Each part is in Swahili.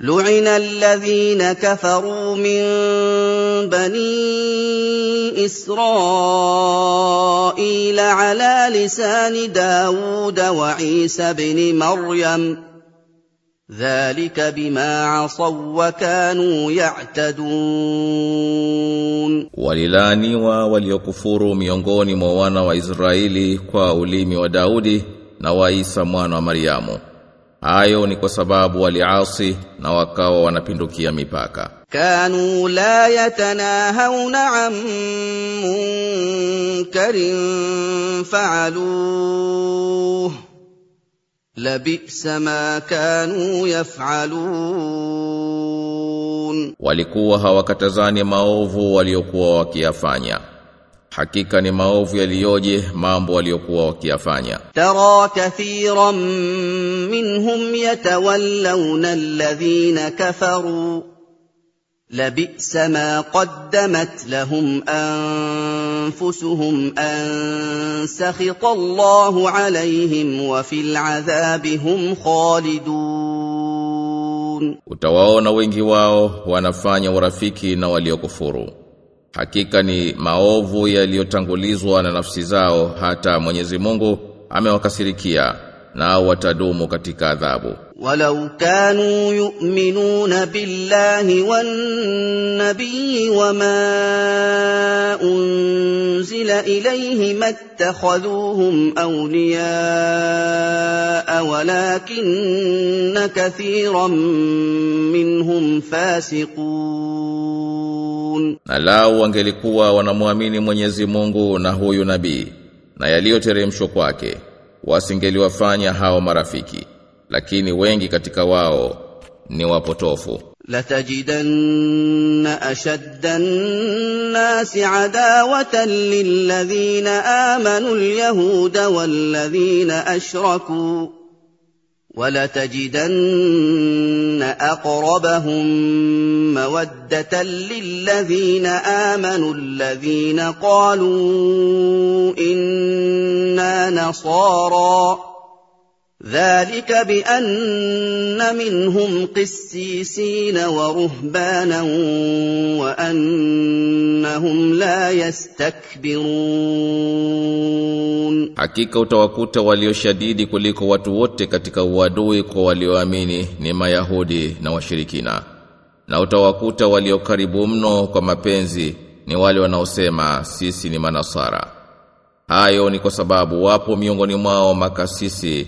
لعن الذين كفروا من بني اسرائيل على لسان داود وعيسى بن مريم ذلك بما عصوا وكانوا يعتدون وللانوا وليكفروا ميونغوني موانا وإسرائيلي كوا أوليمي وداودي نوايس موانا مريامو Hayo ni kwa sababu waliasi na wakawa wanapindukia mipaka. Kanu la yatanahawna an munkarin fa'aluhu labisa ma kanu yaf'alun, walikuwa hawakatazani maovu waliokuwa wakiyafanya. Hakika ni maovu yaliyoje mambo waliokuwa wakiyafanya. ترى كثيرا منهم يتولون الذين كفروا لبئس ما قدمت لهم انفسهم ان سخط الله عليهم وفي العذاب هم خالدون Utawaona wengi wao wanafanya urafiki na waliokufuru. Hakika ni maovu yaliyotangulizwa na nafsi zao hata Mwenyezi Mungu amewakasirikia nao watadumu katika adhabu. Walau kanu yu'minuna billahi wan nabiyyi wama unzila ilayhi mattakhadhuhum awliya walakinna kathiran minhum fasiqun. Na lao wangelikuwa wanamwamini Mwenyezi Mungu na huyu nabii na yaliyoteremshwa kwake wasingeliwafanya hao marafiki lakini wengi katika wao ni wapotofu لتجدن اشد الناس عداوه للذين امنوا اليهود والذين اشركوا ولتجدن أقربهم مودة للذين آمنوا الذين قالوا إنا نصارى ذلك بان منهم قسيسين ورهبانا وانهم لا يستكبرون Hakika utawakuta walioshadidi kuliko watu wote katika uadui kwa walioamini ni Mayahudi na washirikina. Na utawakuta walio karibu mno kwa mapenzi ni wale wanaosema sisi ni manasara. Hayo ni kwa sababu wapo miongoni mwao makasisi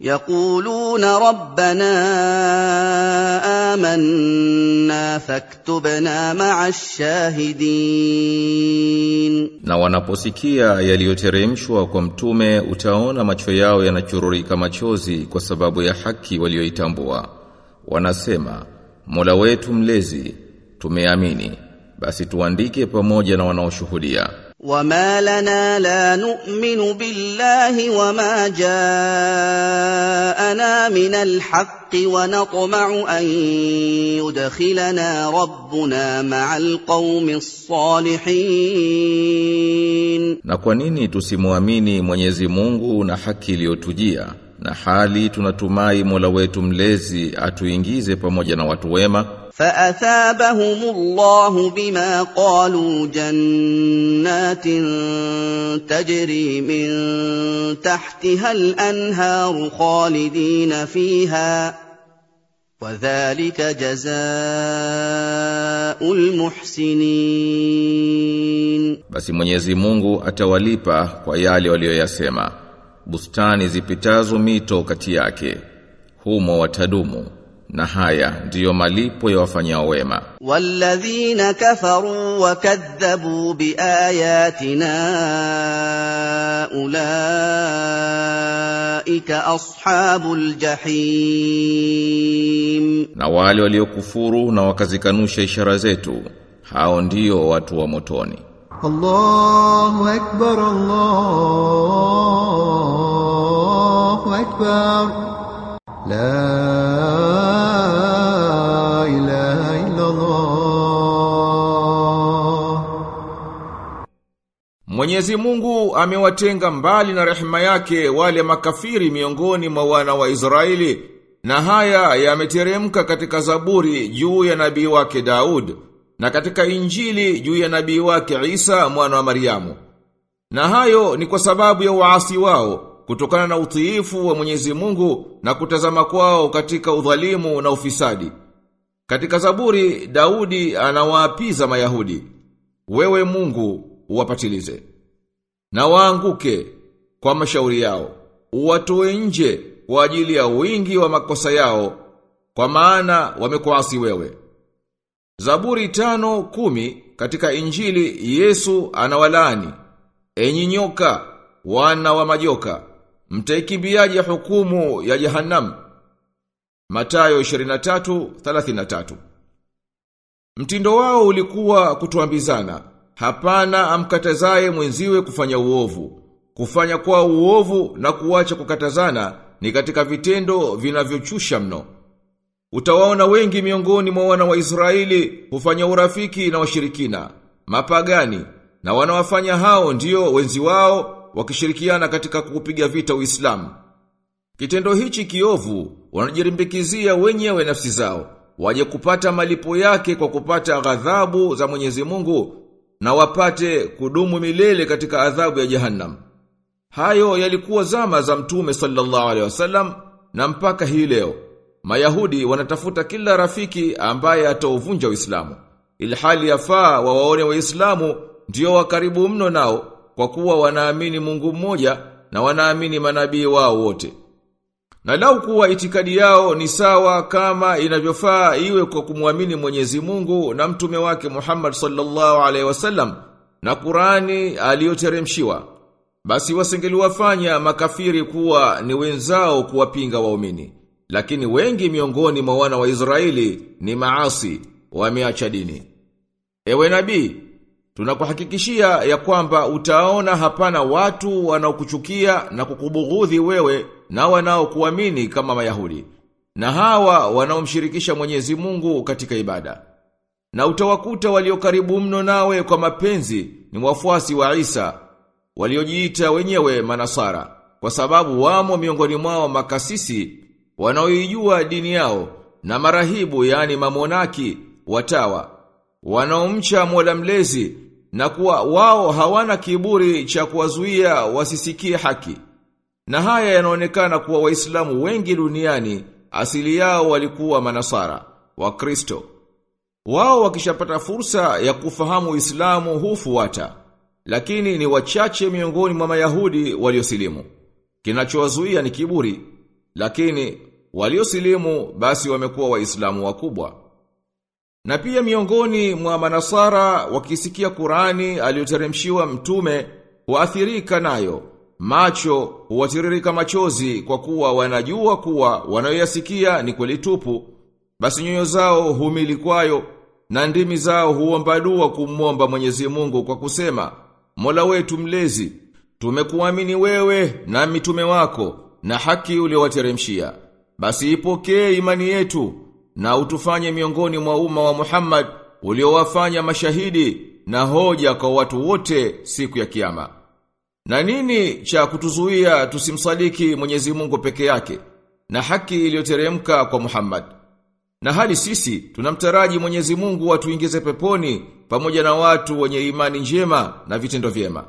يقولون ربنا امنا فاكتبنا مع الشاهدين Na wanaposikia yaliyoteremshwa kwa mtume utaona macho yao yanachururika machozi kwa sababu ya haki walioitambua. Wanasema, Mola wetu mlezi, tumeamini, basi tuandike pamoja na wanaoshuhudia. وما لنا لا نؤمن بالله وما جاءنا من الحق ونطمع ان يدخلنا ربنا مع القوم الصالحين Na kwa nini tusimwamini Mwenyezi Mungu na haki iliyotujia na hali tunatumai Mola wetu mlezi atuingize pamoja na watu wema? فاثابهم الله بما قالوا جنات تجري من تحتها الانهار خالدين فيها وذلك جزاء المحسنين Basi Mwenyezi Mungu atawalipa kwa yale walioyasema. Bustani zipitazo mito kati yake. Humo watadumu. na haya ndiyo malipo ya wafanya wema. Walladhina kafaru wa kadhabu bi ayatina ulaika ashabul jahim, na wale waliokufuru na wakazikanusha ishara zetu, hao ndiyo watu wa motoni. Allahu akbar, Allahu akbar la Mwenyezi Mungu amewatenga mbali na rehema yake wale makafiri miongoni mwa wana wa Israeli na haya yameteremka katika Zaburi juu ya nabii wake Daud na katika Injili juu ya nabii wake Isa mwana wa Mariamu na hayo ni kwa sababu ya uasi wao kutokana na utiifu wa Mwenyezi Mungu na kutazama kwao katika udhalimu na ufisadi. Katika Zaburi Daudi anawaapiza Mayahudi, wewe Mungu uwapatilize. Na waanguke kwa mashauri yao, uwatoe nje kwa ajili ya wingi wa makosa yao, kwa maana wamekuasi wewe. Zaburi tano kumi katika injili Yesu anawalaani, enyi nyoka, wana wa majoka, mtaikimbiaje hukumu ya jehanamu. Matayo 23:33 Mtindo wao ulikuwa kutuambizana, hapana amkatazaye mwenziwe kufanya uovu. Kufanya kwa uovu na kuacha kukatazana ni katika vitendo vinavyochusha mno. Utawaona wengi miongoni mwa wana wa Israeli hufanya urafiki na washirikina, mapagani, na wanawafanya hao ndio wenzi wao wakishirikiana katika kupiga vita Uislamu. Kitendo hichi kiovu wanajirimbikizia wenyewe nafsi zao, waje kupata malipo yake kwa kupata ghadhabu za Mwenyezi Mungu na wapate kudumu milele katika adhabu ya Jahannam. Hayo yalikuwa zama za Mtume sallallahu alaihi wasallam na mpaka hii leo. Mayahudi wanatafuta kila rafiki ambaye atauvunja Uislamu. Ilhali yafaa wawaone Waislamu ndio wakaribu mno nao kwa kuwa wanaamini Mungu mmoja na wanaamini manabii wao wote. Na lau kuwa itikadi yao ni sawa kama inavyofaa iwe kwa kumwamini Mwenyezi Mungu na mtume wake Muhammad sallallahu alaihi wasallam na Qurani aliyoteremshiwa basi wasingeliwafanya makafiri kuwa ni wenzao kuwapinga waumini. Lakini wengi miongoni mwa wana wa Israeli ni maasi, wameacha dini. Ewe nabii, tunakuhakikishia ya kwamba utaona hapana watu wanaokuchukia na kukubughudhi wewe na wanaokuamini kama Mayahudi. Na hawa wanaomshirikisha Mwenyezi Mungu katika ibada. Na utawakuta walio karibu mno nawe kwa mapenzi ni wafuasi wa Isa waliojiita wenyewe manasara kwa sababu wamo miongoni mwao makasisi wanaoijua dini yao na marahibu yani mamonaki watawa wanaomcha Mola mlezi na kuwa wao hawana kiburi cha kuwazuia wasisikie haki na haya yanaonekana kuwa waislamu wengi duniani asili yao walikuwa manasara wa Kristo wao wakishapata fursa ya kufahamu Uislamu hufuata lakini ni wachache miongoni mwa Mayahudi waliosilimu. Kinachowazuia ni kiburi, lakini waliosilimu basi wamekuwa Waislamu wakubwa. Na pia miongoni mwa Manasara wakisikia kurani aliyoteremshiwa mtume huathirika nayo. Macho huwatiririka machozi kwa kuwa wanajua kuwa wanayoyasikia ni kweli tupu. Basi nyoyo zao humili kwayo na ndimi zao huomba dua kumwomba Mwenyezi Mungu kwa kusema Mola wetu mlezi, tumekuamini wewe na mitume wako na haki uliowateremshia. Basi ipokee imani yetu na utufanye miongoni mwa umma wa Muhammad uliowafanya mashahidi na hoja kwa watu wote siku ya kiyama. Na nini cha kutuzuia tusimsaliki Mwenyezi Mungu peke yake na haki iliyoteremka kwa Muhammad? Na hali sisi tunamtaraji Mwenyezi Mungu atuingize peponi pamoja na watu wenye imani njema na vitendo vyema.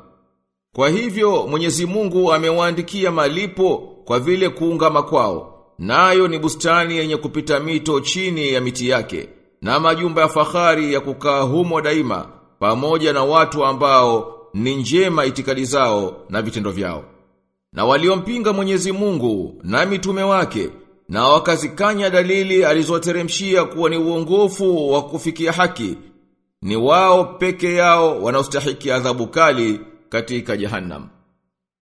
Kwa hivyo Mwenyezi Mungu amewaandikia malipo kwa vile kuungama kwao. Nayo ni bustani yenye kupita mito chini ya miti yake na majumba ya fahari ya kukaa humo daima pamoja na watu ambao ni njema itikadi zao na vitendo vyao. Na waliompinga Mwenyezi Mungu na mitume wake na wakazikanya dalili alizoteremshia kuwa ni uongofu wa kufikia haki ni wao peke yao wanaostahiki adhabu kali katika jahannam.